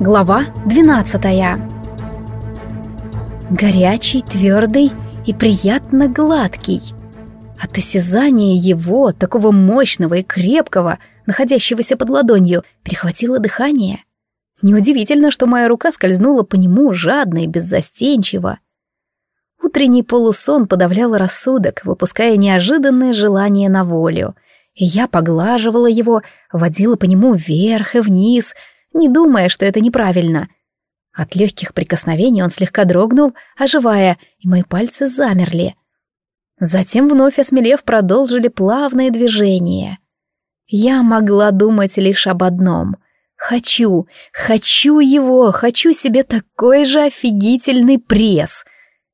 Глава 12 Горячий, твердый и приятно гладкий. От осязания его, такого мощного и крепкого, находящегося под ладонью, перехватило дыхание. Неудивительно, что моя рука скользнула по нему жадно и беззастенчиво. Утренний полусон подавлял рассудок, выпуская неожиданное желание на волю. И я поглаживала его, водила по нему вверх и вниз — не думая, что это неправильно. От легких прикосновений он слегка дрогнул, оживая, и мои пальцы замерли. Затем, вновь осмелев, продолжили плавные движения. Я могла думать лишь об одном. Хочу, хочу его, хочу себе такой же офигительный пресс.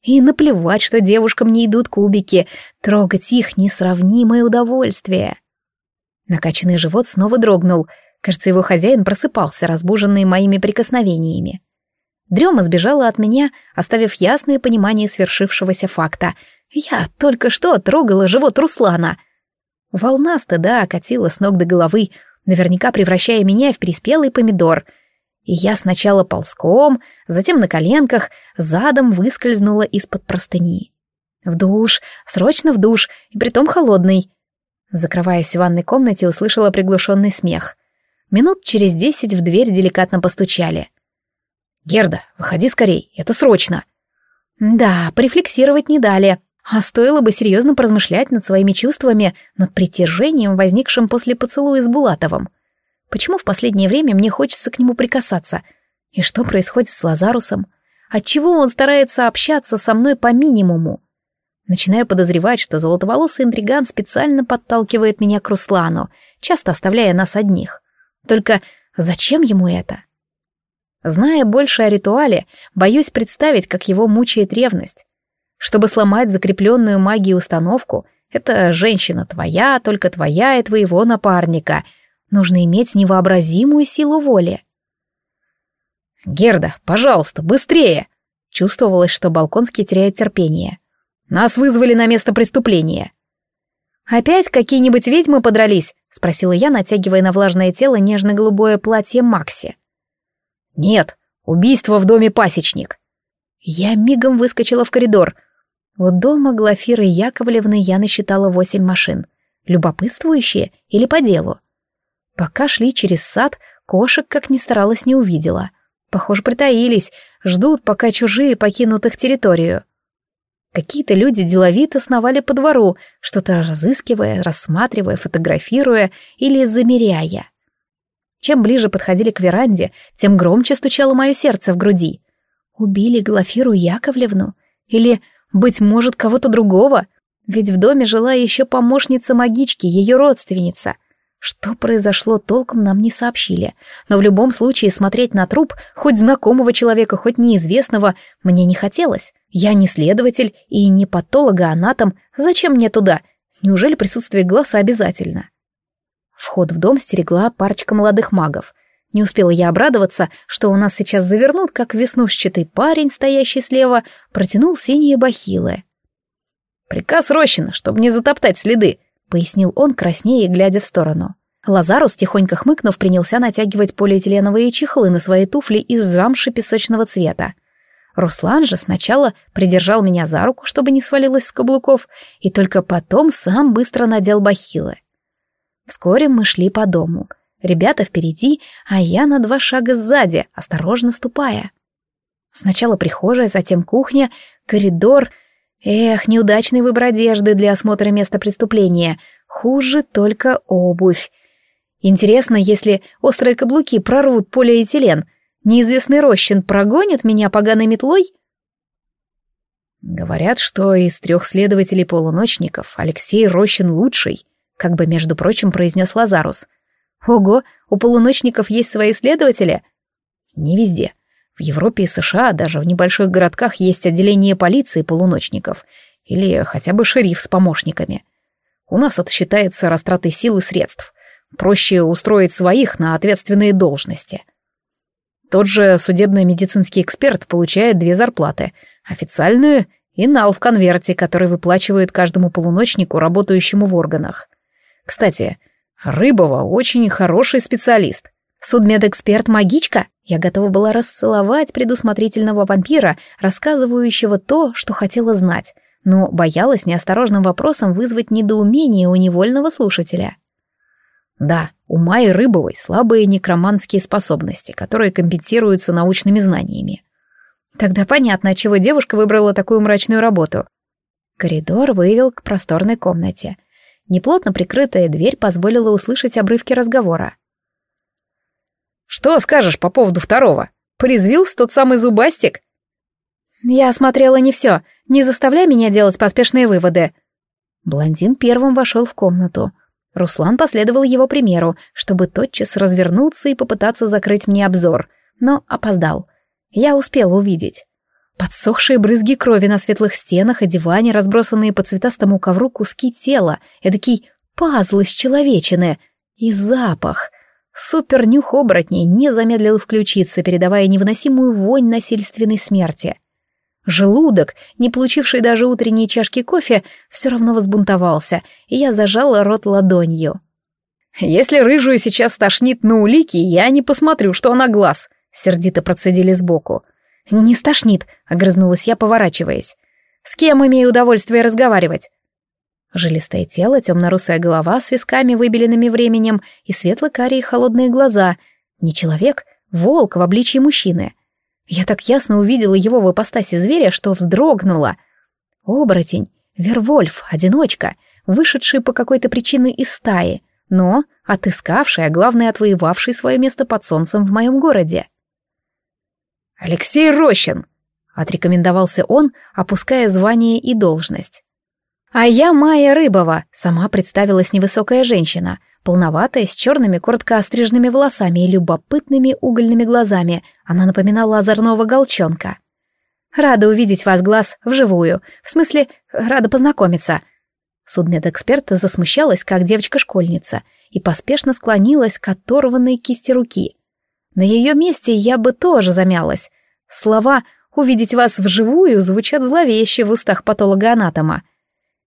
И наплевать, что девушкам не идут кубики, трогать их несравнимое удовольствие. Накачанный живот снова дрогнул — Кажется, его хозяин просыпался, разбуженный моими прикосновениями. Дрема сбежала от меня, оставив ясное понимание свершившегося факта. Я только что трогала живот Руслана. Волна стыда окатила с ног до головы, наверняка превращая меня в переспелый помидор. И я сначала ползком, затем на коленках, задом выскользнула из-под простыни. В душ, срочно в душ, и притом холодный. Закрываясь в ванной комнате, услышала приглушенный смех — Минут через десять в дверь деликатно постучали. «Герда, выходи скорей, это срочно!» Да, префлексировать не дали, а стоило бы серьезно поразмышлять над своими чувствами, над притяжением, возникшим после поцелуя с Булатовым. Почему в последнее время мне хочется к нему прикасаться? И что происходит с Лазарусом? Отчего он старается общаться со мной по минимуму? Начинаю подозревать, что золотоволосый интриган специально подталкивает меня к Руслану, часто оставляя нас одних. Только зачем ему это? Зная больше о ритуале, боюсь представить, как его мучает ревность. Чтобы сломать закрепленную магией установку, это женщина твоя, только твоя и твоего напарника. Нужно иметь невообразимую силу воли. «Герда, пожалуйста, быстрее!» Чувствовалось, что Балконский теряет терпение. «Нас вызвали на место преступления». «Опять какие-нибудь ведьмы подрались?» — спросила я, натягивая на влажное тело нежно-голубое платье Макси. «Нет, убийство в доме пасечник». Я мигом выскочила в коридор. У дома Глафиры Яковлевны я насчитала восемь машин. Любопытствующие или по делу? Пока шли через сад, кошек, как ни старалась, не увидела. Похоже, притаились, ждут, пока чужие покинут их территорию. Какие-то люди деловито сновали по двору, что-то разыскивая, рассматривая, фотографируя или замеряя. Чем ближе подходили к веранде, тем громче стучало мое сердце в груди. Убили Глафиру Яковлевну? Или, быть может, кого-то другого? Ведь в доме жила еще помощница магички, ее родственница — что произошло, толком нам не сообщили, но в любом случае смотреть на труп, хоть знакомого человека, хоть неизвестного, мне не хотелось. Я не следователь и не патологоанатом, зачем мне туда? Неужели присутствие глаза обязательно? Вход в дом стерегла парочка молодых магов. Не успела я обрадоваться, что у нас сейчас завернут, как веснушчатый парень, стоящий слева, протянул синие бахилы. «Приказ Рощина, чтобы не затоптать следы», — пояснил он, краснее, глядя в сторону. Лазарус, тихонько хмыкнув, принялся натягивать полиэтиленовые чехлы на свои туфли из замши песочного цвета. Руслан же сначала придержал меня за руку, чтобы не свалилась с каблуков, и только потом сам быстро надел бахилы. Вскоре мы шли по дому. Ребята впереди, а я на два шага сзади, осторожно ступая. Сначала прихожая, затем кухня, коридор — Эх, неудачный выбор одежды для осмотра места преступления. Хуже только обувь. Интересно, если острые каблуки прорвут полиэтилен, неизвестный Рощин прогонит меня поганой метлой? Говорят, что из трех следователей-полуночников Алексей Рощин лучший, как бы, между прочим, произнес Лазарус. Ого, у полуночников есть свои следователи? Не везде. В Европе и США даже в небольших городках есть отделение полиции полуночников или хотя бы шериф с помощниками. У нас это считается растратой сил и средств. Проще устроить своих на ответственные должности. Тот же судебный медицинский эксперт получает две зарплаты — официальную и нал в конверте, который выплачивают каждому полуночнику, работающему в органах. Кстати, Рыбова очень хороший специалист. Судмедэксперт-магичка? Я готова была расцеловать предусмотрительного вампира, рассказывающего то, что хотела знать, но боялась неосторожным вопросом вызвать недоумение у невольного слушателя. Да, у Майи Рыбовой слабые некроманские способности, которые компенсируются научными знаниями. Тогда понятно, отчего девушка выбрала такую мрачную работу. Коридор вывел к просторной комнате. Неплотно прикрытая дверь позволила услышать обрывки разговора. «Что скажешь по поводу второго? Порезвился тот самый зубастик?» «Я осмотрела не все. Не заставляй меня делать поспешные выводы». Блондин первым вошел в комнату. Руслан последовал его примеру, чтобы тотчас развернуться и попытаться закрыть мне обзор, но опоздал. Я успела увидеть. Подсохшие брызги крови на светлых стенах и диване, разбросанные по цветастому ковру куски тела, эдакий пазл из человечины. И запах. Супернюх оборотней не замедлил включиться, передавая невыносимую вонь насильственной смерти. Желудок, не получивший даже утренней чашки кофе, все равно возбунтовался, и я зажала рот ладонью. «Если рыжую сейчас тошнит на улики, я не посмотрю, что она глаз», — сердито процедили сбоку. «Не стошнит», — огрызнулась я, поворачиваясь. «С кем имею удовольствие разговаривать?» Жилистое тело, темно-русая голова с висками, выбеленными временем, и светло-карие холодные глаза. Не человек, волк в обличье мужчины — я так ясно увидела его в ипостаси зверя, что вздрогнула. Оборотень, Вервольф, одиночка, вышедший по какой-то причине из стаи, но отыскавший, а главное, отвоевавший свое место под солнцем в моем городе. «Алексей Рощин!» — отрекомендовался он, опуская звание и должность. «А я Майя Рыбова», — сама представилась невысокая женщина, Полноватая, с черными коротко остриженными волосами и любопытными угольными глазами, она напоминала озорного голчонка. «Рада увидеть вас, глаз, вживую. В смысле, рада познакомиться». Судмедэксперт засмущалась, как девочка-школьница, и поспешно склонилась к оторванной кисти руки. На ее месте я бы тоже замялась. Слова «увидеть вас вживую» звучат зловеще в устах патолога-анатома.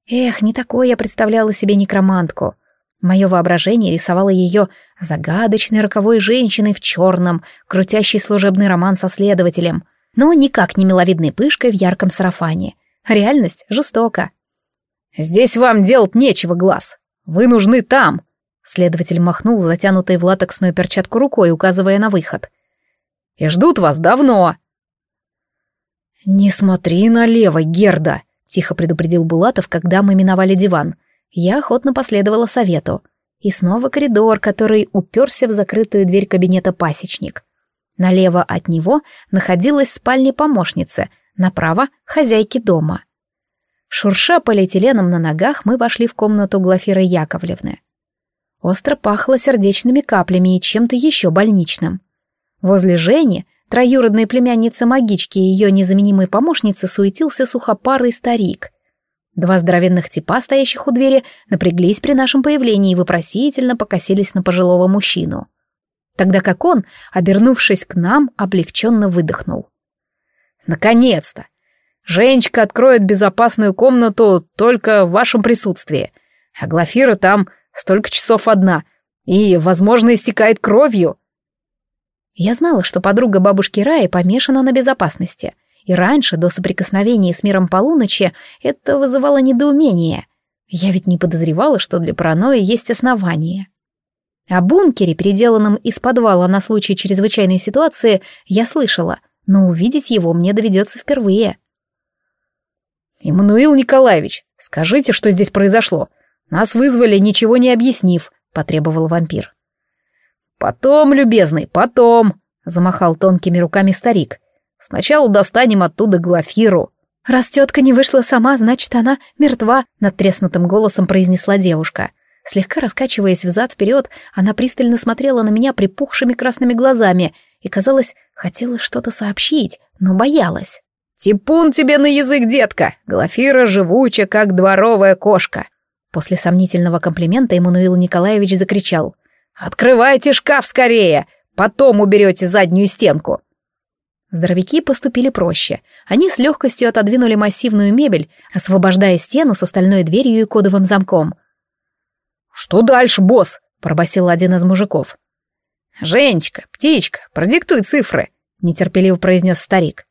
Эх, не такое я представляла себе некромантку. Мое воображение рисовало ее загадочной роковой женщиной в черном, крутящей служебный роман со следователем, но никак не миловидной пышкой в ярком сарафане. Реальность жестока. «Здесь вам делать нечего, глаз. Вы нужны там!» Следователь махнул затянутой в латексную перчатку рукой, указывая на выход. «И ждут вас давно!» «Не смотри налево, Герда!» — тихо предупредил Булатов, когда мы миновали диван — я охотно последовала совету. И снова коридор, который уперся в закрытую дверь кабинета пасечник. Налево от него находилась спальня помощницы, направо — хозяйки дома. Шурша полиэтиленом на ногах, мы вошли в комнату Глафиры Яковлевны. Остро пахло сердечными каплями и чем-то еще больничным. Возле Жени, троюродной племянницы магички и ее незаменимой помощницы, суетился сухопарый старик — Два здоровенных типа, стоящих у двери, напряглись при нашем появлении и вопросительно покосились на пожилого мужчину. Тогда как он, обернувшись к нам, облегченно выдохнул. «Наконец-то! Женечка откроет безопасную комнату только в вашем присутствии, а Глафира там столько часов одна и, возможно, истекает кровью». Я знала, что подруга бабушки Раи помешана на безопасности — и раньше, до соприкосновения с миром полуночи, это вызывало недоумение. Я ведь не подозревала, что для паранойи есть основания. О бункере, переделанном из подвала на случай чрезвычайной ситуации, я слышала, но увидеть его мне доведется впервые. «Иммануил Николаевич, скажите, что здесь произошло. Нас вызвали, ничего не объяснив», — потребовал вампир. «Потом, любезный, потом», — замахал тонкими руками старик. Сначала достанем оттуда Глафиру». «Раз тетка не вышла сама, значит, она мертва», — надтреснутым голосом произнесла девушка. Слегка раскачиваясь взад-вперед, она пристально смотрела на меня припухшими красными глазами и, казалось, хотела что-то сообщить, но боялась. «Типун тебе на язык, детка! Глафира живуча, как дворовая кошка!» После сомнительного комплимента Эммануил Николаевич закричал. «Открывайте шкаф скорее! Потом уберете заднюю стенку!» Здоровяки поступили проще. Они с легкостью отодвинули массивную мебель, освобождая стену с остальной дверью и кодовым замком. «Что дальше, босс?» — пробасил один из мужиков. «Женечка, птичка, продиктуй цифры», — нетерпеливо произнес старик.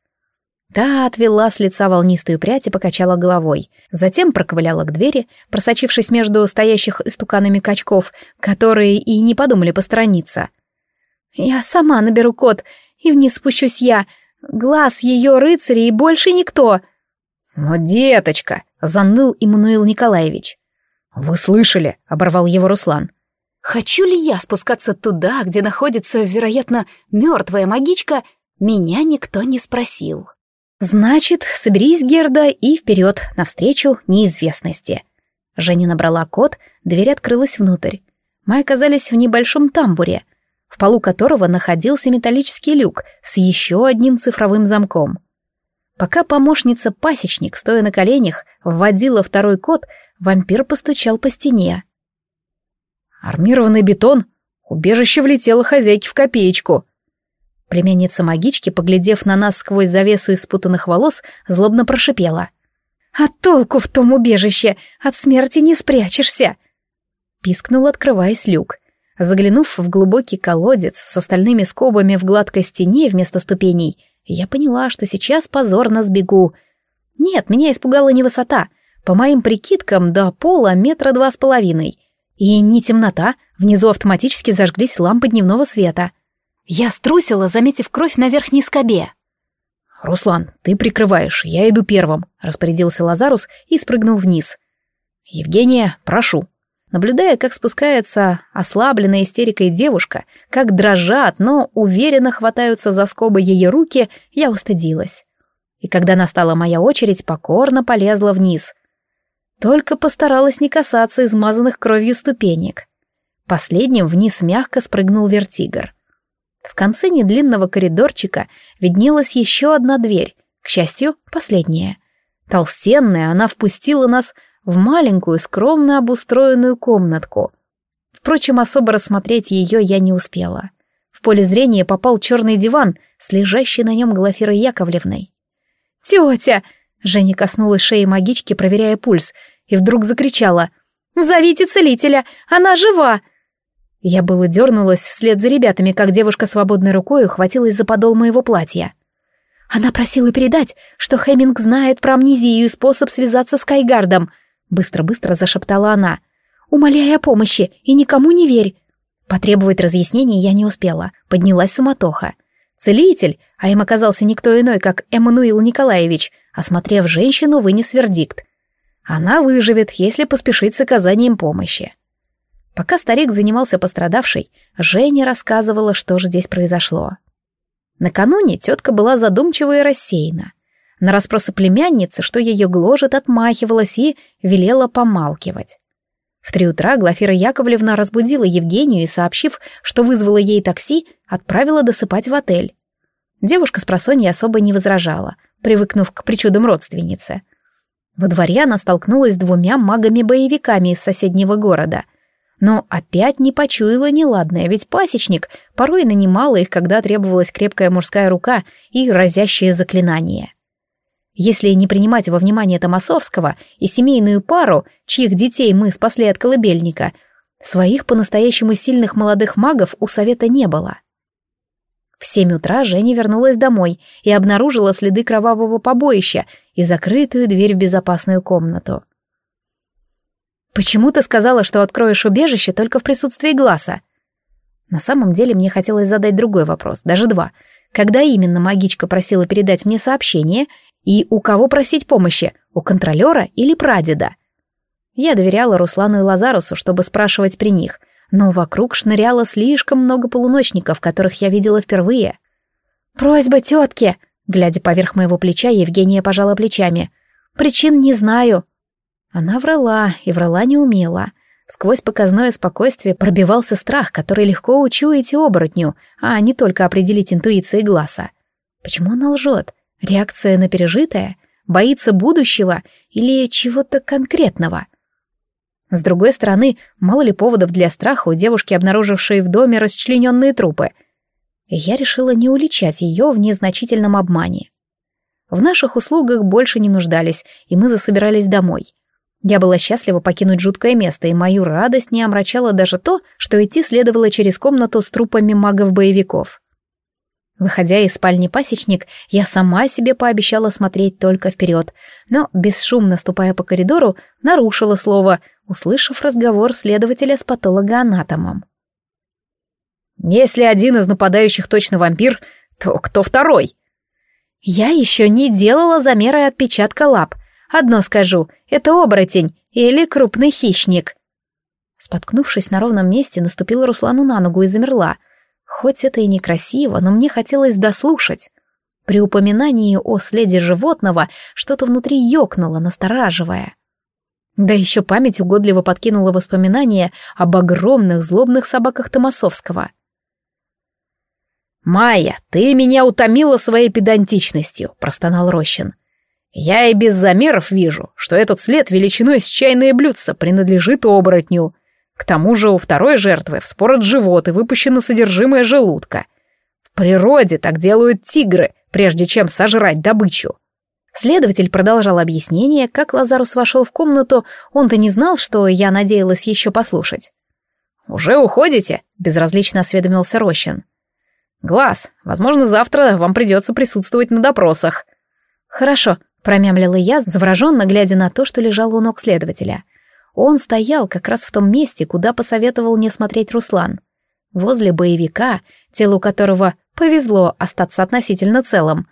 Та отвела с лица волнистую прядь и покачала головой. Затем проковыляла к двери, просочившись между стоящих истуканами качков, которые и не подумали посторониться. «Я сама наберу код, и вниз спущусь я. Глаз ее рыцаря и больше никто!» «Но, деточка!» — заныл Иммануил Николаевич. «Вы слышали?» — оборвал его Руслан. «Хочу ли я спускаться туда, где находится, вероятно, мертвая магичка?» Меня никто не спросил. «Значит, соберись, Герда, и вперед, навстречу неизвестности». Женя набрала код, дверь открылась внутрь. Мы оказались в небольшом тамбуре, в полу которого находился металлический люк с еще одним цифровым замком. Пока помощница-пасечник, стоя на коленях, вводила второй код, вампир постучал по стене. «Армированный бетон! Убежище влетело хозяйке в копеечку!» Племянница магички, поглядев на нас сквозь завесу из спутанных волос, злобно прошипела. «А толку в том убежище! От смерти не спрячешься!» Пискнул, открываясь люк. Заглянув в глубокий колодец с остальными скобами в гладкой стене вместо ступеней, я поняла, что сейчас позорно сбегу. Нет, меня испугала не высота. По моим прикидкам, до пола метра два с половиной. И не темнота, внизу автоматически зажглись лампы дневного света. Я струсила, заметив кровь на верхней скобе. «Руслан, ты прикрываешь, я иду первым», — распорядился Лазарус и спрыгнул вниз. «Евгения, прошу». Наблюдая, как спускается ослабленная истерикой девушка, как дрожат, но уверенно хватаются за скобы ее руки, я устыдилась. И когда настала моя очередь, покорно полезла вниз. Только постаралась не касаться измазанных кровью ступенек. Последним вниз мягко спрыгнул вертигр. В конце недлинного коридорчика виднелась еще одна дверь, к счастью, последняя. Толстенная, она впустила нас в маленькую, скромно обустроенную комнатку. Впрочем, особо рассмотреть ее я не успела. В поле зрения попал черный диван с лежащей на нем Глафирой Яковлевной. «Тетя!» — Женя коснулась шеи магички, проверяя пульс, и вдруг закричала. «Зовите целителя! Она жива!» Я было дернулась вслед за ребятами, как девушка свободной рукой ухватилась за подол моего платья. Она просила передать, что Хеминг знает про амнезию и способ связаться с Кайгардом — Быстро-быстро зашептала она. «Умоляй о помощи и никому не верь!» Потребовать разъяснений я не успела. Поднялась суматоха. Целитель, а им оказался никто иной, как Эммануил Николаевич, осмотрев женщину, вынес вердикт. Она выживет, если поспешить с оказанием помощи. Пока старик занимался пострадавшей, Женя рассказывала, что же здесь произошло. Накануне тетка была задумчива и рассеяна. На расспросы племянницы, что ее гложет, отмахивалась и велела помалкивать. В три утра Глафира Яковлевна разбудила Евгению и, сообщив, что вызвала ей такси, отправила досыпать в отель. Девушка с просонья особо не возражала, привыкнув к причудам родственницы. Во дворе она столкнулась с двумя магами-боевиками из соседнего города. Но опять не почуяла неладное, ведь пасечник порой нанимала их, когда требовалась крепкая мужская рука и разящее заклинание. Если не принимать во внимание Томасовского и семейную пару, чьих детей мы спасли от колыбельника, своих по-настоящему сильных молодых магов у совета не было. В семь утра Женя вернулась домой и обнаружила следы кровавого побоища и закрытую дверь в безопасную комнату. «Почему ты сказала, что откроешь убежище только в присутствии глаза?» На самом деле мне хотелось задать другой вопрос, даже два. Когда именно магичка просила передать мне сообщение и у кого просить помощи? У контролера или прадеда? Я доверяла Руслану и Лазарусу, чтобы спрашивать при них, но вокруг шныряло слишком много полуночников, которых я видела впервые. «Просьба тетки!» Глядя поверх моего плеча, Евгения пожала плечами. «Причин не знаю». Она врала, и врала не умела. Сквозь показное спокойствие пробивался страх, который легко учуять оборотню, а не только определить интуицией глаза. Почему она лжет? Реакция на пережитое? Боится будущего или чего-то конкретного? С другой стороны, мало ли поводов для страха у девушки, обнаружившей в доме расчлененные трупы. Я решила не уличать ее в незначительном обмане. В наших услугах больше не нуждались, и мы засобирались домой. Я была счастлива покинуть жуткое место, и мою радость не омрачала даже то, что идти следовало через комнату с трупами магов-боевиков. Выходя из спальни пасечник, я сама себе пообещала смотреть только вперед, но, бесшумно ступая по коридору, нарушила слово, услышав разговор следователя с патологоанатомом. «Если один из нападающих точно вампир, то кто второй?» «Я еще не делала замеры отпечатка лап. Одно скажу, это оборотень или крупный хищник». Споткнувшись на ровном месте, наступила Руслану на ногу и замерла — Хоть это и некрасиво, но мне хотелось дослушать. При упоминании о следе животного что-то внутри ёкнуло, настораживая. Да еще память угодливо подкинула воспоминания об огромных злобных собаках Томасовского. «Майя, ты меня утомила своей педантичностью», — простонал Рощин. «Я и без замеров вижу, что этот след величиной с чайное блюдце принадлежит оборотню. К тому же у второй жертвы вспорот живот и выпущено содержимое желудка. В природе так делают тигры, прежде чем сожрать добычу. Следователь продолжал объяснение, как Лазарус вошел в комнату, он-то не знал, что я надеялась еще послушать. «Уже уходите?» — безразлично осведомился Рощин. «Глаз, возможно, завтра вам придется присутствовать на допросах». «Хорошо», — промямлила я, завороженно глядя на то, что лежало у ног следователя. Он стоял как раз в том месте, куда посоветовал не смотреть Руслан. Возле боевика, телу которого повезло остаться относительно целым.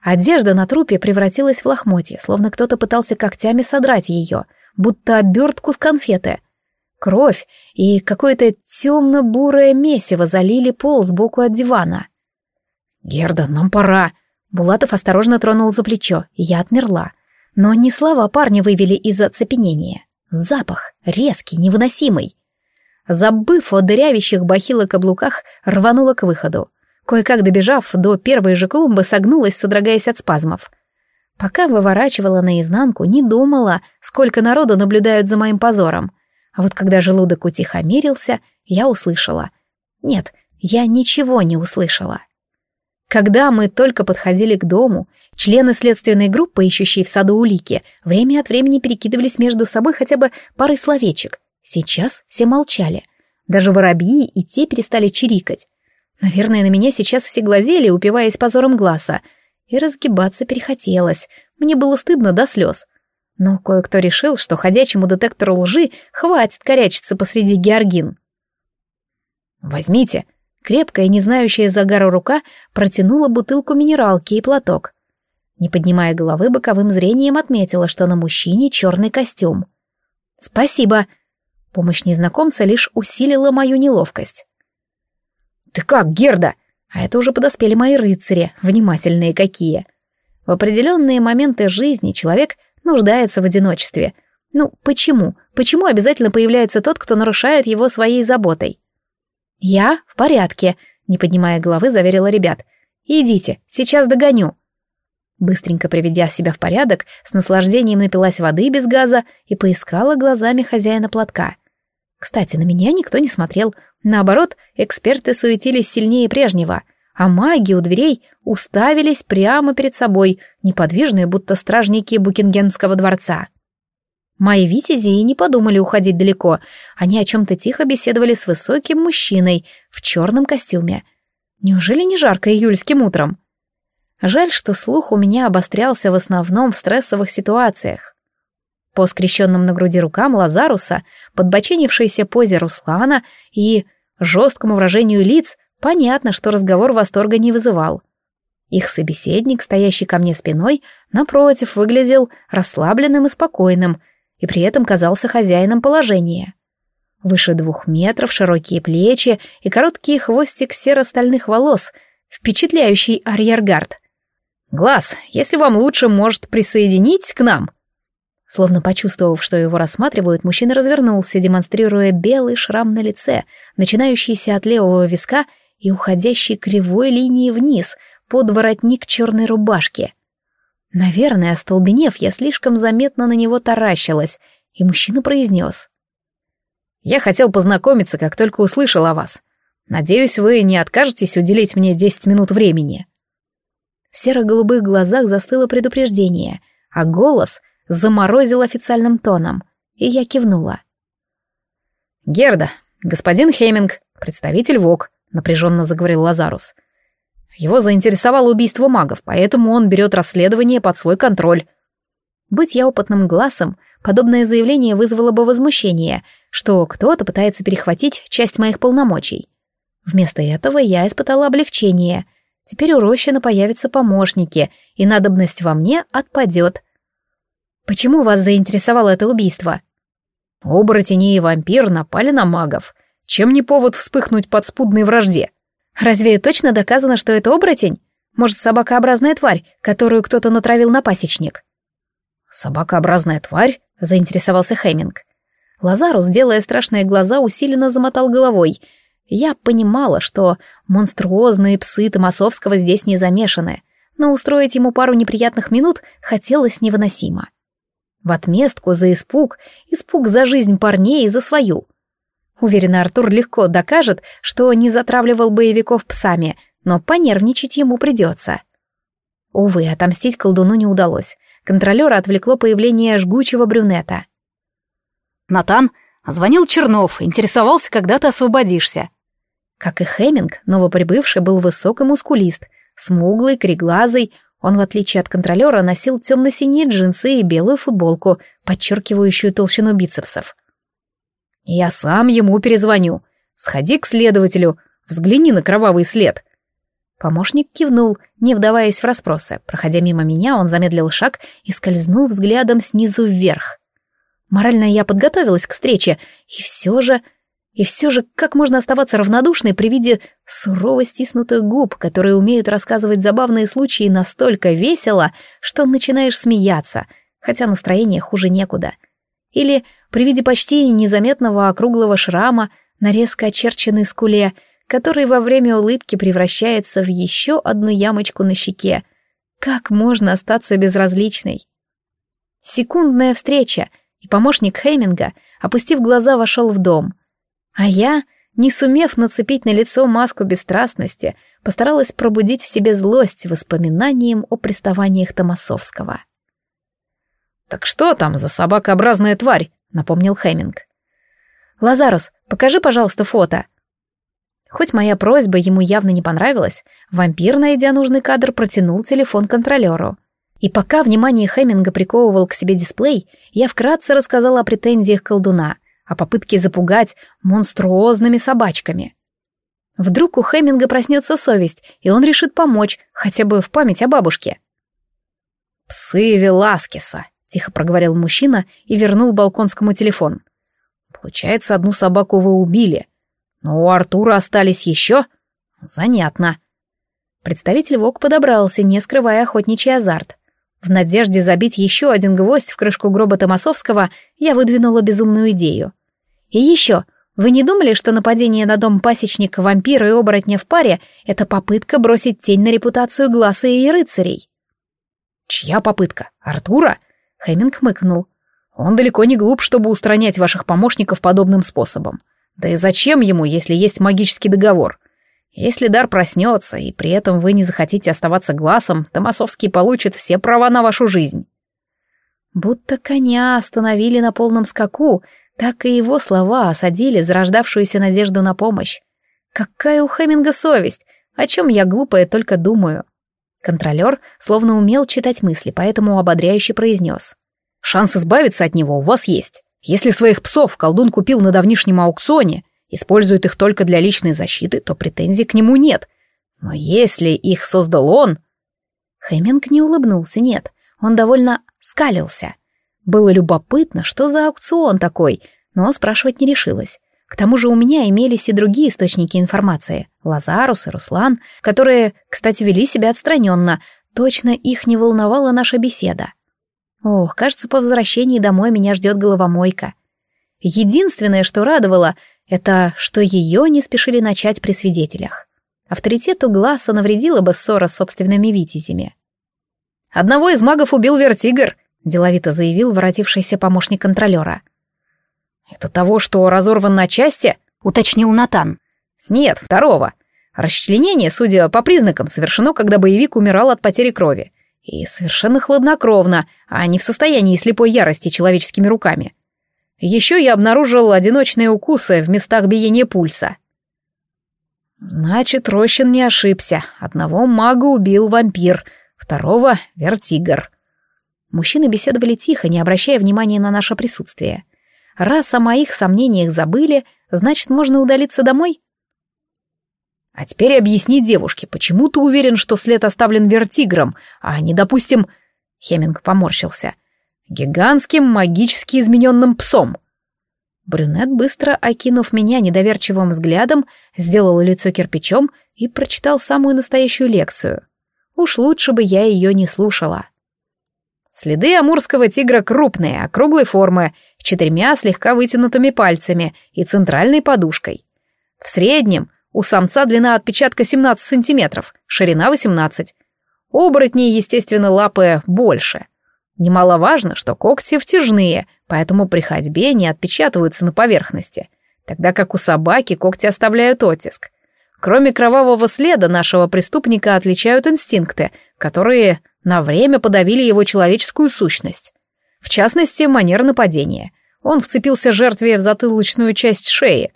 Одежда на трупе превратилась в лохмотье, словно кто-то пытался когтями содрать ее, будто обертку с конфеты. Кровь и какое-то темно-бурое месиво залили пол сбоку от дивана. «Герда, нам пора!» Булатов осторожно тронул за плечо, я отмерла. Но не слова парня вывели из оцепенения. Запах, резкий, невыносимый. Забыв о дырявящих бахило каблуках, рванула к выходу. Кое-как добежав до первой же клумбы, согнулась, содрогаясь от спазмов. Пока выворачивала наизнанку, не думала, сколько народу наблюдают за моим позором. А вот когда желудок утихомирился, я услышала. Нет, я ничего не услышала. Когда мы только подходили к дому, Члены следственной группы, ищущие в саду улики, время от времени перекидывались между собой хотя бы парой словечек. Сейчас все молчали. Даже воробьи и те перестали чирикать. Наверное, на меня сейчас все глазели, упиваясь позором глаза. И разгибаться перехотелось. Мне было стыдно до слез. Но кое-кто решил, что ходячему детектору лжи хватит корячиться посреди георгин. «Возьмите». Крепкая, не знающая загара рука протянула бутылку минералки и платок. Не поднимая головы, боковым зрением отметила, что на мужчине черный костюм. «Спасибо!» Помощь незнакомца лишь усилила мою неловкость. «Ты как, Герда?» А это уже подоспели мои рыцари, внимательные какие. В определенные моменты жизни человек нуждается в одиночестве. Ну, почему? Почему обязательно появляется тот, кто нарушает его своей заботой? «Я в порядке», — не поднимая головы, заверила ребят. «Идите, сейчас догоню». Быстренько приведя себя в порядок, с наслаждением напилась воды без газа и поискала глазами хозяина платка. Кстати, на меня никто не смотрел. Наоборот, эксперты суетились сильнее прежнего, а маги у дверей уставились прямо перед собой, неподвижные, будто стражники Букингемского дворца. Мои витязи и не подумали уходить далеко. Они о чем-то тихо беседовали с высоким мужчиной в черном костюме. Неужели не жарко июльским утром? Жаль, что слух у меня обострялся в основном в стрессовых ситуациях. По скрещенным на груди рукам Лазаруса, подбоченившейся позе Руслана и жесткому выражению лиц, понятно, что разговор восторга не вызывал. Их собеседник, стоящий ко мне спиной, напротив, выглядел расслабленным и спокойным, и при этом казался хозяином положения. Выше двух метров, широкие плечи и короткий хвостик серо-стальных волос, впечатляющий арьергард. «Глаз, если вам лучше, может, присоединить к нам?» Словно почувствовав, что его рассматривают, мужчина развернулся, демонстрируя белый шрам на лице, начинающийся от левого виска и уходящий кривой линией вниз, под воротник черной рубашки. Наверное, остолбенев, я слишком заметно на него таращилась, и мужчина произнес. «Я хотел познакомиться, как только услышал о вас. Надеюсь, вы не откажетесь уделить мне десять минут времени». В серо-голубых глазах застыло предупреждение, а голос заморозил официальным тоном, и я кивнула. «Герда, господин Хеминг, представитель ВОК», — напряженно заговорил Лазарус. «Его заинтересовало убийство магов, поэтому он берет расследование под свой контроль». Быть я опытным глазом, подобное заявление вызвало бы возмущение, что кто-то пытается перехватить часть моих полномочий. Вместо этого я испытала облегчение. Теперь у Рощина появятся помощники, и надобность во мне отпадет. Почему вас заинтересовало это убийство? Оборотени и вампир напали на магов. Чем не повод вспыхнуть под спудной вражде? Разве точно доказано, что это оборотень? Может, собакообразная тварь, которую кто-то натравил на пасечник? Собакообразная тварь? Заинтересовался Хэмминг. Лазарус, делая страшные глаза, усиленно замотал головой. Я понимала, что монструозные псы Томасовского здесь не замешаны, но устроить ему пару неприятных минут хотелось невыносимо. В отместку за испуг, испуг за жизнь парней и за свою. Уверена, Артур легко докажет, что не затравливал боевиков псами, но понервничать ему придется. Увы, отомстить колдуну не удалось. Контролера отвлекло появление жгучего брюнета. «Натан, звонил Чернов, интересовался, когда ты освободишься». Как и Хеминг, новоприбывший был высок и мускулист, смуглый, кореглазый, он, в отличие от контролера, носил темно-синие джинсы и белую футболку, подчеркивающую толщину бицепсов. «Я сам ему перезвоню. Сходи к следователю, взгляни на кровавый след». Помощник кивнул, не вдаваясь в расспросы. Проходя мимо меня, он замедлил шаг и скользнул взглядом снизу вверх. Морально я подготовилась к встрече, и все же и все же, как можно оставаться равнодушной при виде сурово стиснутых губ, которые умеют рассказывать забавные случаи настолько весело, что начинаешь смеяться, хотя настроение хуже некуда. Или при виде почти незаметного округлого шрама на резко очерченной скуле, который во время улыбки превращается в еще одну ямочку на щеке. Как можно остаться безразличной? Секундная встреча, и помощник Хейминга, опустив глаза, вошел в дом — а я, не сумев нацепить на лицо маску бесстрастности, постаралась пробудить в себе злость воспоминанием о приставаниях Томасовского. «Так что там за собакообразная тварь?» — напомнил Хэмминг. «Лазарус, покажи, пожалуйста, фото». Хоть моя просьба ему явно не понравилась, вампир, найдя нужный кадр, протянул телефон контролеру. И пока внимание Хэмминга приковывал к себе дисплей, я вкратце рассказала о претензиях колдуна, о попытке запугать монструозными собачками. Вдруг у Хеминга проснется совесть, и он решит помочь, хотя бы в память о бабушке. «Псы Веласкеса», — тихо проговорил мужчина и вернул балконскому телефон. «Получается, одну собаку вы убили, но у Артура остались еще? Занятно». Представитель ВОК подобрался, не скрывая охотничий азарт. В надежде забить еще один гвоздь в крышку гроба Томасовского, я выдвинула безумную идею. И еще, вы не думали, что нападение на дом пасечника, вампира и оборотня в паре — это попытка бросить тень на репутацию Гласса и рыцарей? Чья попытка? Артура? Хэмминг хмыкнул. Он далеко не глуп, чтобы устранять ваших помощников подобным способом. Да и зачем ему, если есть магический договор? Если дар проснется, и при этом вы не захотите оставаться глазом, Томасовский получит все права на вашу жизнь. Будто коня остановили на полном скаку, так и его слова осадили зарождавшуюся надежду на помощь. Какая у Хеминга совесть, о чем я глупая только думаю. Контролер словно умел читать мысли, поэтому ободряюще произнес. «Шанс избавиться от него у вас есть. Если своих псов колдун купил на давнишнем аукционе, использует их только для личной защиты, то претензий к нему нет. Но если их создал он... Хэмминг не улыбнулся, нет. Он довольно скалился. Было любопытно, что за аукцион такой, но спрашивать не решилась. К тому же у меня имелись и другие источники информации. Лазарус и Руслан, которые, кстати, вели себя отстраненно. Точно их не волновала наша беседа. Ох, кажется, по возвращении домой меня ждет головомойка. Единственное, что радовало, это что ее не спешили начать при свидетелях. Авторитету Гласса навредила бы ссора с собственными витязями. «Одного из магов убил Вертигр», — деловито заявил воротившийся помощник контролера. «Это того, что разорван на части?» — уточнил Натан. «Нет, второго. Расчленение, судя по признакам, совершено, когда боевик умирал от потери крови. И совершенно хладнокровно, а не в состоянии слепой ярости человеческими руками. Еще я обнаружил одиночные укусы в местах биения пульса. Значит, Рощин не ошибся. Одного мага убил вампир, второго — вертигр. Мужчины беседовали тихо, не обращая внимания на наше присутствие. Раз о моих сомнениях забыли, значит, можно удалиться домой? А теперь объясни девушке, почему ты уверен, что след оставлен вертигром, а не, допустим, Хеминг поморщился, гигантским магически измененным псом? Брюнет, быстро окинув меня недоверчивым взглядом, сделал лицо кирпичом и прочитал самую настоящую лекцию. Уж лучше бы я ее не слушала. Следы амурского тигра крупные, округлой формы, с четырьмя слегка вытянутыми пальцами и центральной подушкой. В среднем у самца длина отпечатка 17 сантиметров, ширина 18. У оборотней, естественно, лапы больше. Немаловажно, что когти втяжные, поэтому при ходьбе не отпечатываются на поверхности, тогда как у собаки когти оставляют оттиск. Кроме кровавого следа нашего преступника отличают инстинкты, которые на время подавили его человеческую сущность. В частности, манера нападения. Он вцепился жертве в затылочную часть шеи.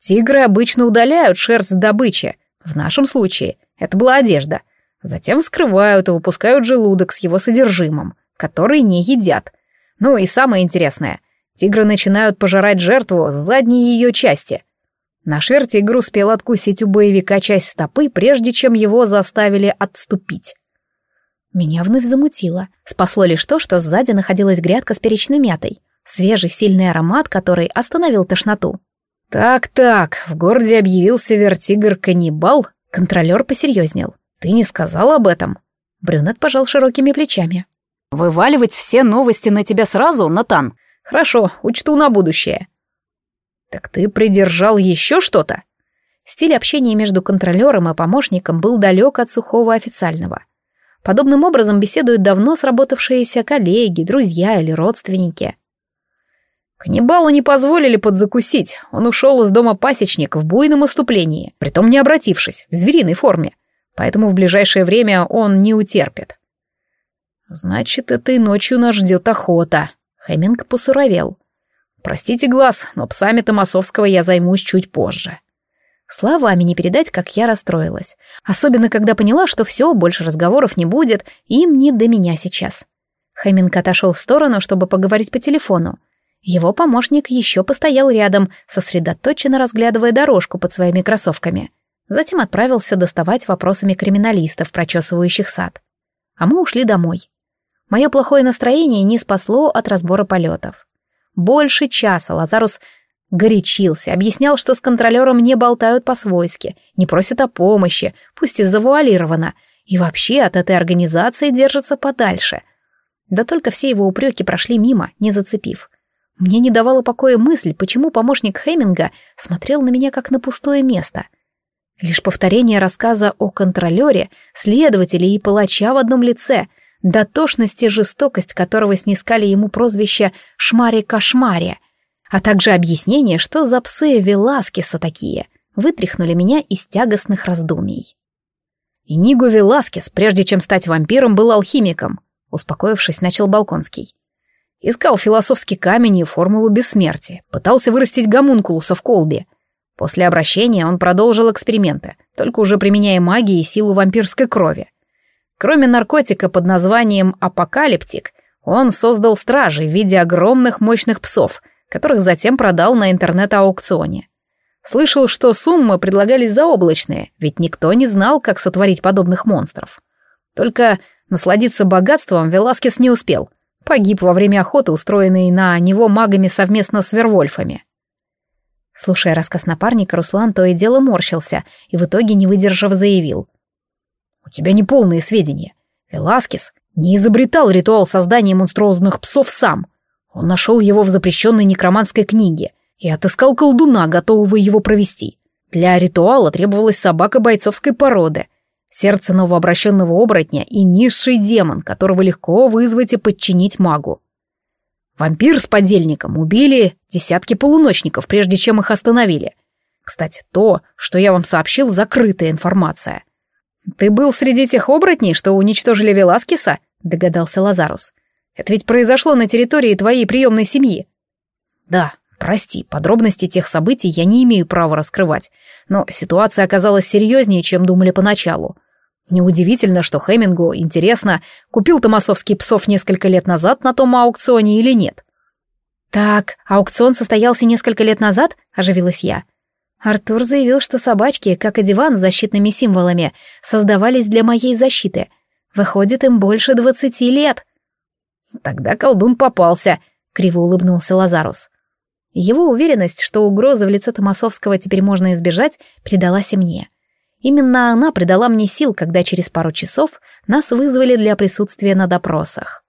Тигры обычно удаляют шерсть добычи. В нашем случае это была одежда. Затем вскрывают и выпускают желудок с его содержимым, который не едят. Ну и самое интересное, тигры начинают пожирать жертву с задней ее части. Наш вертигр успел откусить у боевика часть стопы, прежде чем его заставили отступить. Меня вновь замутило. Спасло лишь то, что сзади находилась грядка с перечной мятой. Свежий, сильный аромат, который остановил тошноту. «Так-так, в городе объявился вертигр-каннибал?» Контролер посерьезнел. «Ты не сказал об этом?» Брюнет пожал широкими плечами. «Вываливать все новости на тебя сразу, Натан? Хорошо, учту на будущее». «Так ты придержал еще что-то?» Стиль общения между контролером и помощником был далек от сухого официального. Подобным образом беседуют давно сработавшиеся коллеги, друзья или родственники. Каннибалу не позволили подзакусить. Он ушел из дома пасечника в буйном оступлении, притом не обратившись, в звериной форме. Поэтому в ближайшее время он не утерпит. Значит, этой ночью нас ждет охота. Хэмминг посуровел. Простите глаз, но псами Томасовского я займусь чуть позже. Словами не передать, как я расстроилась. Особенно, когда поняла, что все, больше разговоров не будет, им не до меня сейчас. Хэмминг отошел в сторону, чтобы поговорить по телефону. Его помощник еще постоял рядом, сосредоточенно разглядывая дорожку под своими кроссовками. Затем отправился доставать вопросами криминалистов, прочесывающих сад. А мы ушли домой. Мое плохое настроение не спасло от разбора полетов. Больше часа Лазарус Горячился, объяснял, что с контролером не болтают по-свойски, не просят о помощи, пусть и завуалировано, и вообще от этой организации держатся подальше. Да только все его упреки прошли мимо, не зацепив. Мне не давала покоя мысль, почему помощник Хеминга смотрел на меня как на пустое место. Лишь повторение рассказа о контролере, следователе и палача в одном лице, дотошность и жестокость которого снискали ему прозвище «Шмари-кошмари», а также объяснение, что за псы Веласкеса такие, вытряхнули меня из тягостных раздумий. Иниго Веласкес, прежде чем стать вампиром, был алхимиком, успокоившись, начал Балконский. Искал философский камень и формулу бессмертия, пытался вырастить гомункулуса в колбе. После обращения он продолжил эксперименты, только уже применяя магию и силу вампирской крови. Кроме наркотика под названием «апокалиптик», он создал стражей в виде огромных мощных псов — которых затем продал на интернет-аукционе. Слышал, что суммы предлагались заоблачные, ведь никто не знал, как сотворить подобных монстров. Только насладиться богатством Веласкес не успел. Погиб во время охоты, устроенной на него магами совместно с Вервольфами. Слушая рассказ напарника, Руслан то и дело морщился и в итоге, не выдержав, заявил. «У тебя неполные сведения. Веласкес не изобретал ритуал создания монструозных псов сам. Он нашел его в запрещенной некроманской книге и отыскал колдуна, готового его провести. Для ритуала требовалась собака бойцовской породы, сердце новообращенного оборотня и низший демон, которого легко вызвать и подчинить магу. Вампир с подельником убили десятки полуночников, прежде чем их остановили. Кстати, то, что я вам сообщил, закрытая информация. Ты был среди тех оборотней, что уничтожили Веласкеса? догадался Лазарус. Это ведь произошло на территории твоей приемной семьи. Да, прости, подробности тех событий я не имею права раскрывать, но ситуация оказалась серьезнее, чем думали поначалу. Неудивительно, что Хемингу интересно, купил Томасовский псов несколько лет назад на том аукционе или нет. «Так, аукцион состоялся несколько лет назад?» — оживилась я. Артур заявил, что собачки, как и диван с защитными символами, создавались для моей защиты. Выходит, им больше двадцати лет. Тогда колдун попался, криво улыбнулся Лазарус. Его уверенность, что угрозы в лице Томасовского теперь можно избежать, передалась и мне. Именно она придала мне сил, когда через пару часов нас вызвали для присутствия на допросах.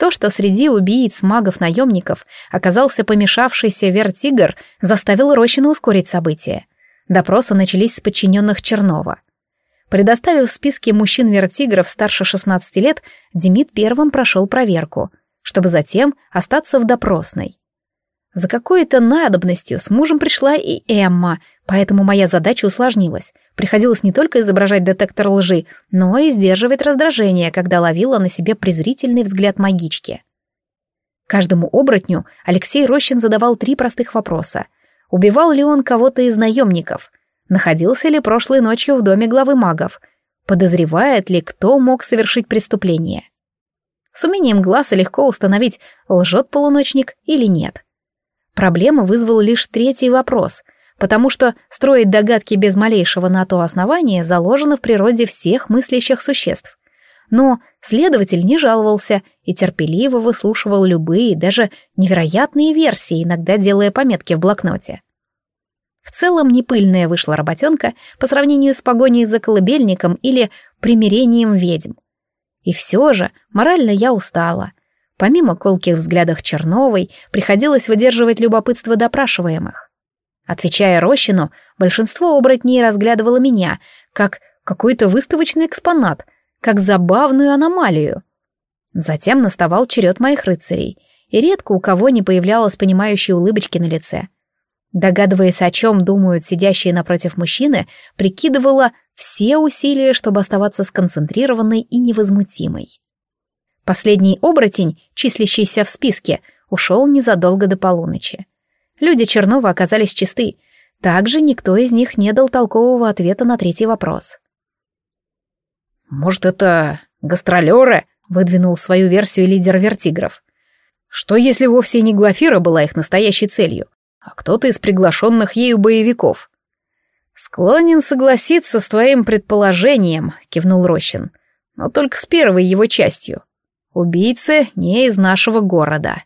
То, что среди убийц магов-наемников оказался помешавшийся вертигр, заставил Рощина ускорить события. Допросы начались с подчиненных Чернова. Предоставив списки мужчин-вертигров старше 16 лет, Демид первым прошел проверку, чтобы затем остаться в допросной. За какой-то надобностью с мужем пришла и Эмма, поэтому моя задача усложнилась. Приходилось не только изображать детектор лжи, но и сдерживать раздражение, когда ловила на себе презрительный взгляд магички. Каждому оборотню Алексей Рощин задавал три простых вопроса. Убивал ли он кого-то из наемников? Находился ли прошлой ночью в доме главы магов? Подозревает ли, кто мог совершить преступление? С умением глаза легко установить, лжет полуночник или нет. Проблема вызвал лишь третий вопрос, потому что строить догадки без малейшего на то основания заложено в природе всех мыслящих существ. Но следователь не жаловался и терпеливо выслушивал любые, даже невероятные версии, иногда делая пометки в блокноте. В целом непыльная вышла работенка по сравнению с погоней за колыбельником или примирением ведьм. И все же морально я устала, Помимо колких взглядов Черновой, приходилось выдерживать любопытство допрашиваемых. Отвечая Рощину, большинство оборотней разглядывало меня, как какой-то выставочный экспонат, как забавную аномалию. Затем наставал черед моих рыцарей, и редко у кого не появлялось понимающей улыбочки на лице. Догадываясь, о чем думают сидящие напротив мужчины, прикидывала все усилия, чтобы оставаться сконцентрированной и невозмутимой. Последний оборотень, числящийся в списке, ушел незадолго до полуночи. Люди Чернова оказались чисты. Также никто из них не дал толкового ответа на третий вопрос. «Может, это гастролеры?» — выдвинул свою версию лидер вертигров. «Что, если вовсе не Глафира была их настоящей целью, а кто-то из приглашенных ею боевиков?» «Склонен согласиться с твоим предположением», — кивнул Рощин, «но только с первой его частью. Убийцы не из нашего города.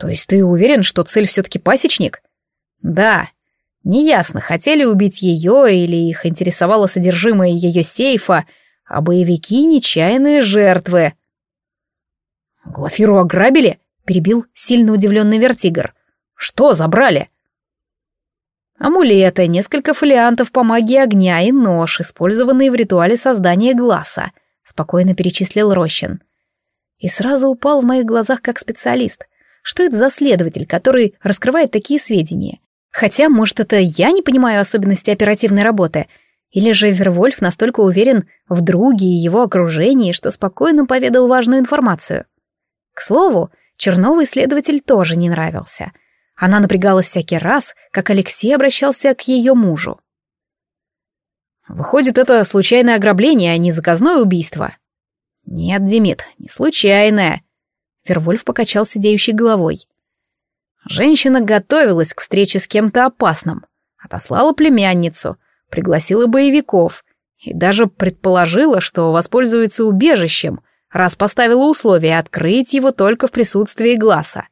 То есть ты уверен, что цель все-таки пасечник? Да. Неясно, хотели убить ее или их интересовало содержимое ее сейфа, а боевики — нечаянные жертвы. Глафиру ограбили? Перебил сильно удивленный Вертигр. Что забрали? Амулеты, несколько фолиантов по магии огня и нож, использованные в ритуале создания глаза, спокойно перечислил Рощин и сразу упал в моих глазах как специалист. Что это за следователь, который раскрывает такие сведения? Хотя, может, это я не понимаю особенности оперативной работы, или же Вервольф настолько уверен в друге и его окружении, что спокойно поведал важную информацию. К слову, Черновый следователь тоже не нравился. Она напрягалась всякий раз, как Алексей обращался к ее мужу. «Выходит, это случайное ограбление, а не заказное убийство?» «Нет, Демид, не случайное». Вервольф покачал сидеющей головой. Женщина готовилась к встрече с кем-то опасным, отослала племянницу, пригласила боевиков и даже предположила, что воспользуется убежищем, раз поставила условие открыть его только в присутствии глаза.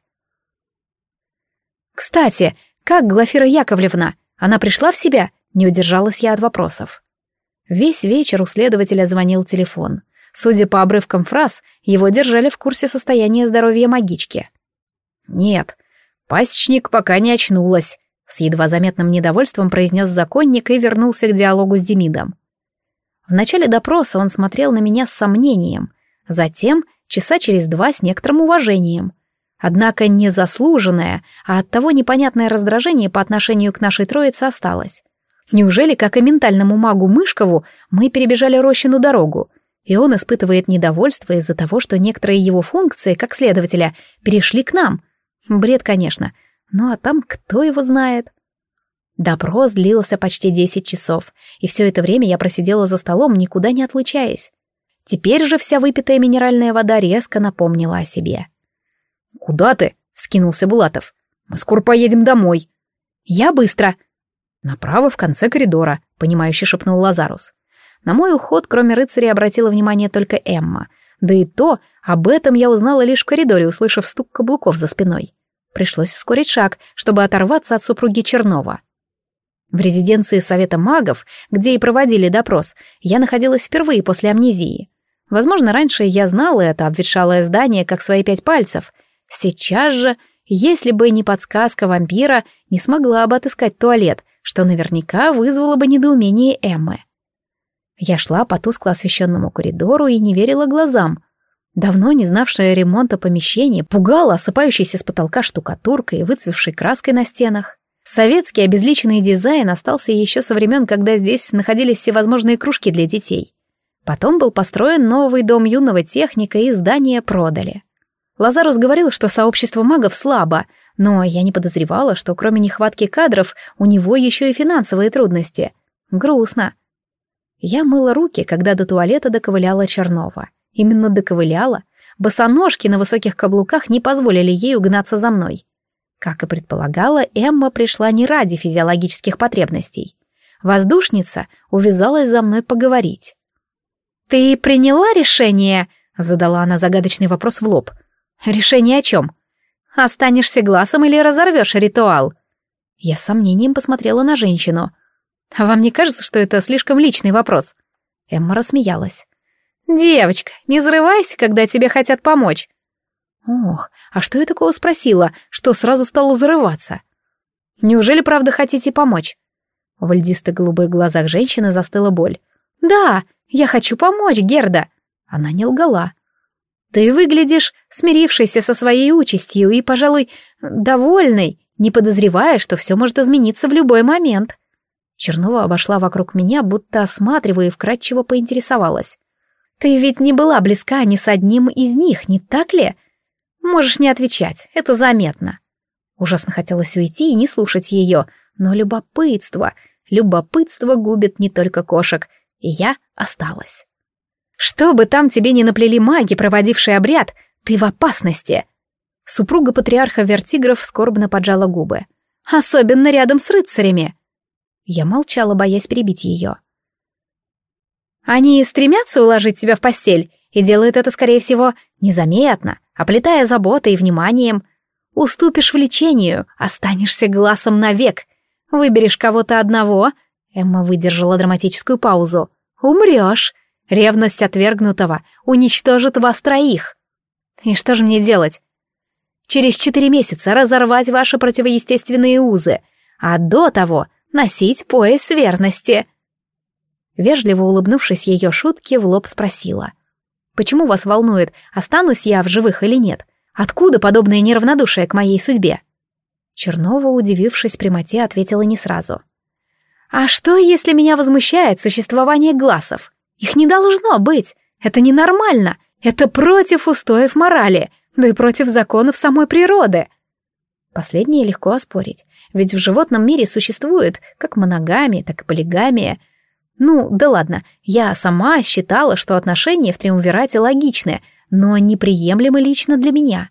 «Кстати, как Глафира Яковлевна? Она пришла в себя?» Не удержалась я от вопросов. Весь вечер у следователя звонил телефон. Судя по обрывкам фраз, его держали в курсе состояния здоровья магички. «Нет, пасечник пока не очнулась», — с едва заметным недовольством произнес законник и вернулся к диалогу с Демидом. В начале допроса он смотрел на меня с сомнением, затем часа через два с некоторым уважением. Однако не заслуженное, а оттого непонятное раздражение по отношению к нашей троице осталось. Неужели, как и ментальному магу Мышкову, мы перебежали рощину дорогу, и он испытывает недовольство из-за того, что некоторые его функции, как следователя, перешли к нам. Бред, конечно. Ну а там кто его знает? Допрос длился почти десять часов, и все это время я просидела за столом, никуда не отлучаясь. Теперь же вся выпитая минеральная вода резко напомнила о себе. «Куда ты?» — вскинулся Булатов. «Мы скоро поедем домой». «Я быстро». «Направо в конце коридора», — понимающе шепнул Лазарус. На мой уход, кроме рыцаря, обратила внимание только Эмма. Да и то, об этом я узнала лишь в коридоре, услышав стук каблуков за спиной. Пришлось ускорить шаг, чтобы оторваться от супруги Чернова. В резиденции Совета магов, где и проводили допрос, я находилась впервые после амнезии. Возможно, раньше я знала это обветшалое здание как свои пять пальцев. Сейчас же, если бы не подсказка вампира, не смогла бы отыскать туалет, что наверняка вызвало бы недоумение Эммы. Я шла по тускло освещенному коридору и не верила глазам. Давно не знавшая ремонта помещение пугало осыпающейся с потолка штукатуркой и выцвевшей краской на стенах. Советский обезличенный дизайн остался еще со времен, когда здесь находились всевозможные кружки для детей. Потом был построен новый дом юного техника и здание продали. Лазарус говорил, что сообщество магов слабо, но я не подозревала, что кроме нехватки кадров у него еще и финансовые трудности. Грустно. Я мыла руки, когда до туалета доковыляла Чернова. Именно доковыляла. Босоножки на высоких каблуках не позволили ей угнаться за мной. Как и предполагала, Эмма пришла не ради физиологических потребностей. Воздушница увязалась за мной поговорить. «Ты приняла решение?» — задала она загадочный вопрос в лоб. «Решение о чем? Останешься глазом или разорвешь ритуал?» Я с сомнением посмотрела на женщину. А вам не кажется, что это слишком личный вопрос?» Эмма рассмеялась. «Девочка, не зарывайся, когда тебе хотят помочь». «Ох, а что я такого спросила, что сразу стала зарываться? Неужели правда хотите помочь?» В льдисто-голубых глазах женщины застыла боль. «Да, я хочу помочь, Герда!» Она не лгала. «Ты выглядишь смирившейся со своей участью и, пожалуй, довольной, не подозревая, что все может измениться в любой момент». Чернова обошла вокруг меня, будто осматривая и вкратчиво поинтересовалась. «Ты ведь не была близка ни с одним из них, не так ли? Можешь не отвечать, это заметно». Ужасно хотелось уйти и не слушать ее, но любопытство, любопытство губит не только кошек, и я осталась. «Что бы там тебе не наплели маги, проводившие обряд, ты в опасности!» Супруга патриарха Вертигров скорбно поджала губы. «Особенно рядом с рыцарями!» Я молчала, боясь перебить ее. «Они стремятся уложить тебя в постель и делают это, скорее всего, незаметно, оплетая заботой и вниманием. Уступишь влечению, останешься глазом навек. Выберешь кого-то одного...» Эмма выдержала драматическую паузу. «Умрешь. Ревность отвергнутого уничтожит вас троих. И что же мне делать? Через четыре месяца разорвать ваши противоестественные узы, а до того носить пояс верности. Вежливо улыбнувшись ее шутке, в лоб спросила. «Почему вас волнует, останусь я в живых или нет? Откуда подобное неравнодушие к моей судьбе?» Чернова, удивившись прямоте, ответила не сразу. «А что, если меня возмущает существование глазов? Их не должно быть. Это ненормально. Это против устоев морали, да и против законов самой природы». Последнее легко оспорить. Ведь в животном мире существует как моногамия, так и полигамия. Ну, да ладно, я сама считала, что отношения в триумвирате логичны, но неприемлемы лично для меня.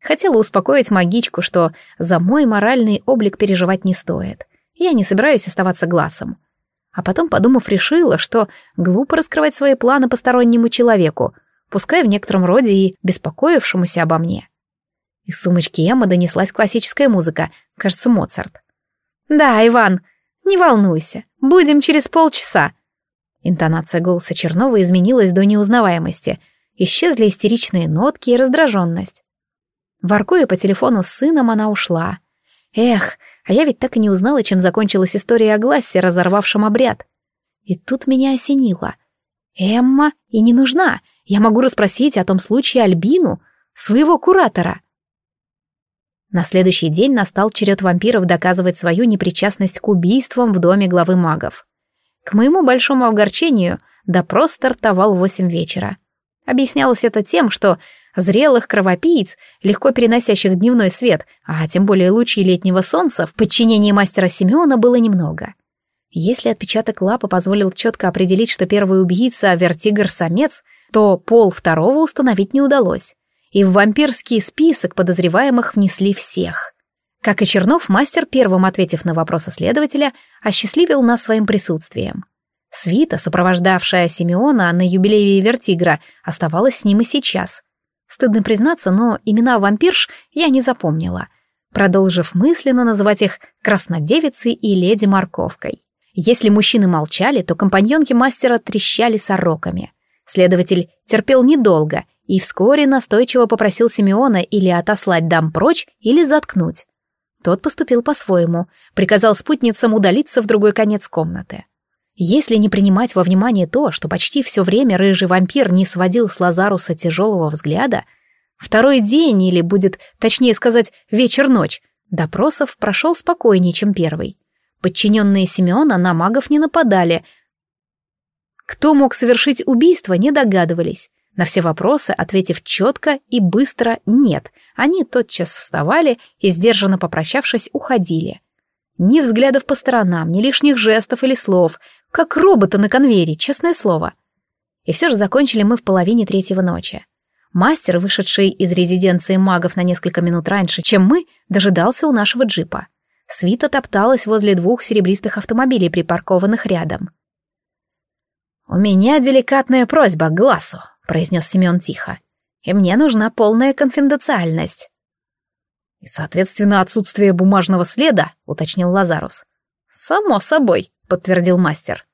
Хотела успокоить магичку, что за мой моральный облик переживать не стоит. Я не собираюсь оставаться глазом. А потом, подумав, решила, что глупо раскрывать свои планы постороннему человеку, пускай в некотором роде и беспокоившемуся обо мне. Из сумочки Эммы донеслась классическая музыка, кажется, Моцарт. «Да, Иван, не волнуйся, будем через полчаса». Интонация голоса Чернова изменилась до неузнаваемости. Исчезли истеричные нотки и раздраженность. Воркуя по телефону с сыном, она ушла. Эх, а я ведь так и не узнала, чем закончилась история о Глассе, разорвавшем обряд. И тут меня осенило. Эмма и не нужна. Я могу расспросить о том случае Альбину, своего куратора. На следующий день настал черед вампиров доказывать свою непричастность к убийствам в доме главы магов. К моему большому огорчению, допрос стартовал в восемь вечера. Объяснялось это тем, что зрелых кровопийц, легко переносящих дневной свет, а тем более лучи летнего солнца, в подчинении мастера Симеона было немного. Если отпечаток лапы позволил четко определить, что первый убийца — вертигр-самец, то пол второго установить не удалось. И в вампирский список подозреваемых внесли всех. Как и Чернов, мастер, первым ответив на вопросы следователя, осчастливил нас своим присутствием. Свита, сопровождавшая Симеона на юбилее Вертигра, оставалась с ним и сейчас. Стыдно признаться, но имена вампирш я не запомнила, продолжив мысленно называть их Краснодевицей и Леди Морковкой. Если мужчины молчали, то компаньонки мастера трещали сороками. Следователь терпел недолго и вскоре настойчиво попросил Симеона или отослать дам прочь, или заткнуть. Тот поступил по-своему, приказал спутницам удалиться в другой конец комнаты. Если не принимать во внимание то, что почти все время рыжий вампир не сводил с Лазаруса тяжелого взгляда, второй день, или будет точнее сказать вечер-ночь, допросов прошел спокойнее, чем первый. Подчиненные Симеона на магов не нападали. Кто мог совершить убийство, не догадывались. На все вопросы, ответив четко и быстро «нет», они тотчас вставали и, сдержанно попрощавшись, уходили. Ни взглядов по сторонам, ни лишних жестов или слов, как роботы на конвейере, честное слово. И все же закончили мы в половине третьего ночи. Мастер, вышедший из резиденции магов на несколько минут раньше, чем мы, дожидался у нашего джипа. Свита топталась возле двух серебристых автомобилей, припаркованных рядом. «У меня деликатная просьба к глазу», — произнес Семен тихо. «И мне нужна полная конфиденциальность». «И, соответственно, отсутствие бумажного следа», — уточнил Лазарус. «Само собой», подтвердил мастер.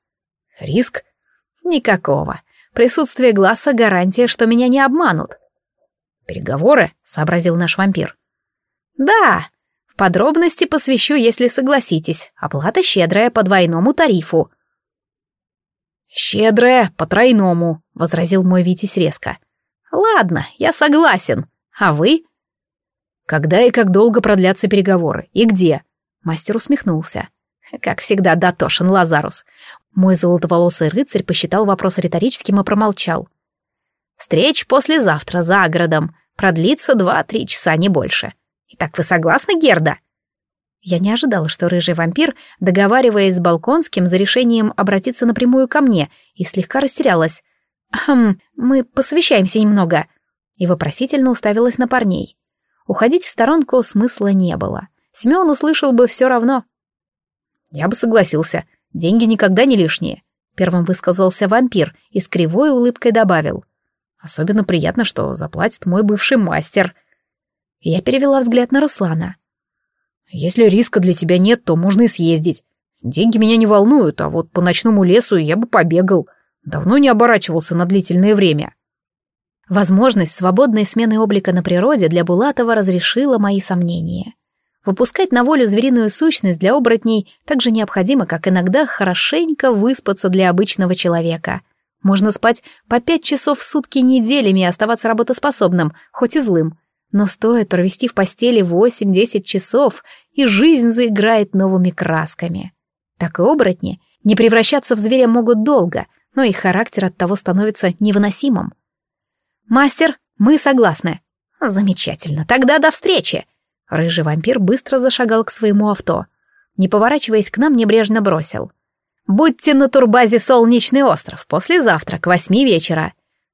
Риск? Никакого. Присутствие глаза — гарантия, что меня не обманут. Переговоры, сообразил наш вампир. Да, в подробности посвящу, если согласитесь. Оплата щедрая по двойному тарифу. «Щедрая по тройному», — возразил мой Витязь резко. «Ладно, я согласен. А вы?» «Когда и как долго продлятся переговоры? И где?» Мастер усмехнулся. Как всегда, дотошен Лазарус. Мой золотоволосый рыцарь посчитал вопрос риторическим и промолчал. «Встреч послезавтра за городом. Продлится два-три часа, не больше. Итак, вы согласны, Герда?» Я не ожидала, что рыжий вампир, договариваясь с Балконским за решением обратиться напрямую ко мне, и слегка растерялась. «Хм, мы посвящаемся немного», и вопросительно уставилась на парней. Уходить в сторонку смысла не было. Семен услышал бы все равно. Я бы согласился. Деньги никогда не лишние. Первым высказался вампир и с кривой улыбкой добавил. Особенно приятно, что заплатит мой бывший мастер. Я перевела взгляд на Руслана. Если риска для тебя нет, то можно и съездить. Деньги меня не волнуют, а вот по ночному лесу я бы побегал. Давно не оборачивался на длительное время. Возможность свободной смены облика на природе для Булатова разрешила мои сомнения. Выпускать на волю звериную сущность для оборотней так же необходимо, как иногда хорошенько выспаться для обычного человека. Можно спать по пять часов в сутки неделями и оставаться работоспособным, хоть и злым. Но стоит провести в постели восемь-десять часов, и жизнь заиграет новыми красками. Так и оборотни не превращаться в зверя могут долго, но их характер от того становится невыносимым. «Мастер, мы согласны». «Замечательно, тогда до встречи!» Рыжий вампир быстро зашагал к своему авто. Не поворачиваясь к нам, небрежно бросил. «Будьте на турбазе «Солнечный остров» послезавтра к восьми вечера.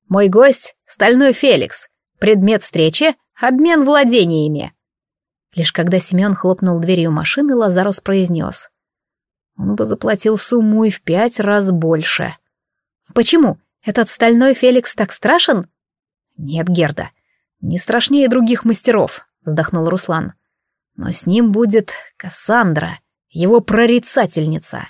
Мой гость — Стальной Феликс. Предмет встречи — обмен владениями». Лишь когда Семен хлопнул дверью машины, Лазарус произнес. Он бы заплатил сумму и в пять раз больше. «Почему? Этот Стальной Феликс так страшен?» «Нет, Герда, не страшнее других мастеров вздохнул Руслан. Но с ним будет Кассандра, его прорицательница.